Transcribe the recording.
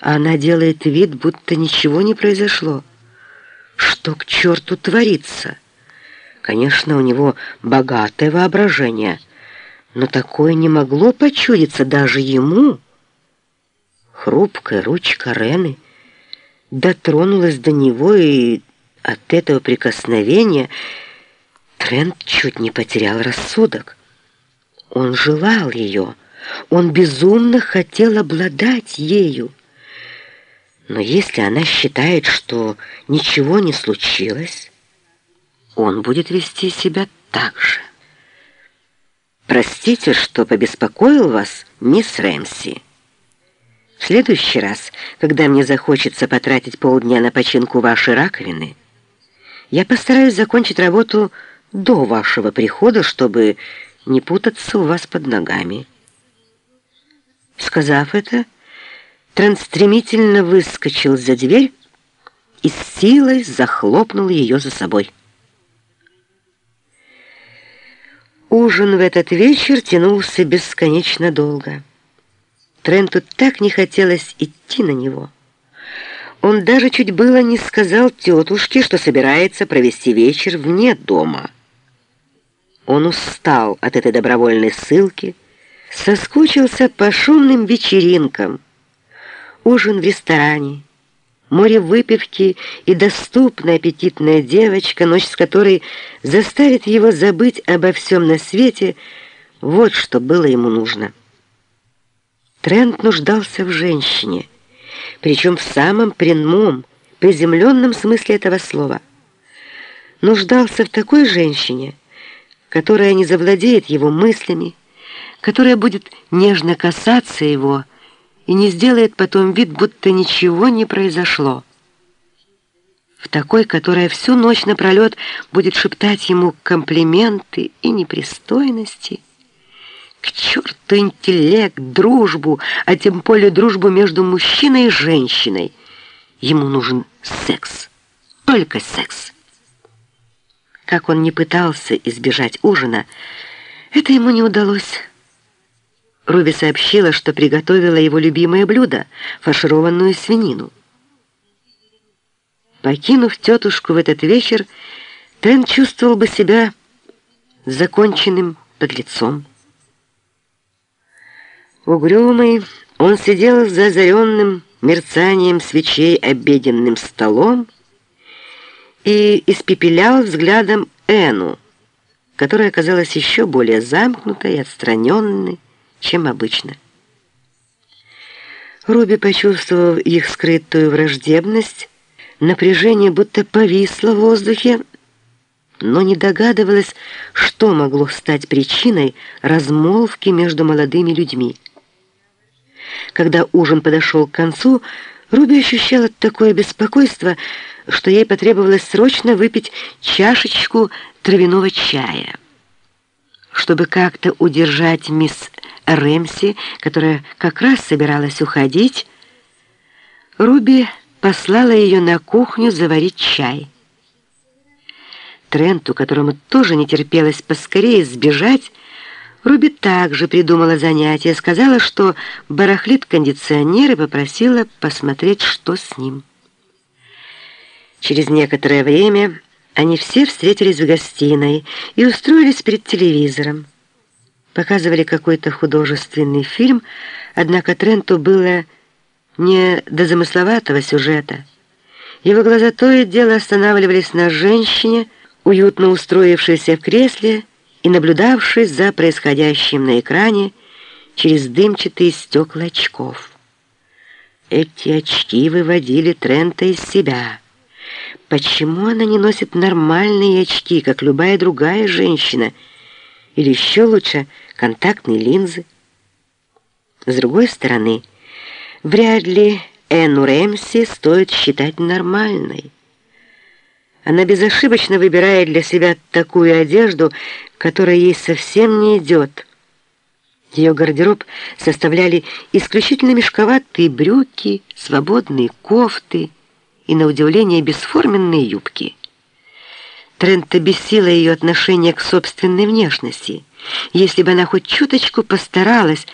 а она делает вид, будто ничего не произошло. Что к черту творится? Конечно, у него богатое воображение, но такое не могло почудиться даже ему. Хрупкая ручка Рены дотронулась до него, и от этого прикосновения Трент чуть не потерял рассудок. Он желал ее, он безумно хотел обладать ею. Но если она считает, что ничего не случилось, он будет вести себя так же. Простите, что побеспокоил вас, мисс Рэмси. В следующий раз, когда мне захочется потратить полдня на починку вашей раковины, я постараюсь закончить работу до вашего прихода, чтобы не путаться у вас под ногами. Сказав это, Трент стремительно выскочил за дверь и с силой захлопнул ее за собой. Ужин в этот вечер тянулся бесконечно долго. Тренту так не хотелось идти на него. Он даже чуть было не сказал тетушке, что собирается провести вечер вне дома. Он устал от этой добровольной ссылки, соскучился по шумным вечеринкам, ужин в ресторане, море выпивки и доступная аппетитная девочка, ночь с которой заставит его забыть обо всем на свете, вот что было ему нужно. Трент нуждался в женщине, причем в самом прямом, приземленном смысле этого слова. Нуждался в такой женщине, которая не завладеет его мыслями, которая будет нежно касаться его, и не сделает потом вид, будто ничего не произошло. В такой, которая всю ночь напролет будет шептать ему комплименты и непристойности. К черту интеллект, дружбу, а тем более дружбу между мужчиной и женщиной. Ему нужен секс, только секс. Как он не пытался избежать ужина, это ему не удалось. Руби сообщила, что приготовила его любимое блюдо — фаршированную свинину. Покинув тетушку в этот вечер, Тен чувствовал бы себя законченным подлецом. Угрюмый, он сидел за озаренным мерцанием свечей обеденным столом и испепелял взглядом Эну, которая оказалась еще более замкнутой и отстраненной, чем обычно. Руби, почувствовав их скрытую враждебность, напряжение будто повисло в воздухе, но не догадывалась, что могло стать причиной размолвки между молодыми людьми. Когда ужин подошел к концу, Руби ощущала такое беспокойство, что ей потребовалось срочно выпить чашечку травяного чая. Чтобы как-то удержать мисс Рэмси, которая как раз собиралась уходить, Руби послала ее на кухню заварить чай. Тренту, которому тоже не терпелось поскорее сбежать, Руби также придумала занятие, сказала, что барахлит кондиционер и попросила посмотреть, что с ним. Через некоторое время они все встретились в гостиной и устроились перед телевизором. Показывали какой-то художественный фильм, однако Тренту было не до замысловатого сюжета. Его глаза то и дело останавливались на женщине, уютно устроившейся в кресле и наблюдавшей за происходящим на экране через дымчатые стекла очков. Эти очки выводили Трента из себя. Почему она не носит нормальные очки, как любая другая женщина? Или еще лучше – контактные линзы. С другой стороны, вряд ли Энну Рэмси стоит считать нормальной. Она безошибочно выбирает для себя такую одежду, которая ей совсем не идет. Ее гардероб составляли исключительно мешковатые брюки, свободные кофты и, на удивление, бесформенные юбки. Трента бесила ее отношение к собственной внешности. Если бы она хоть чуточку постаралась,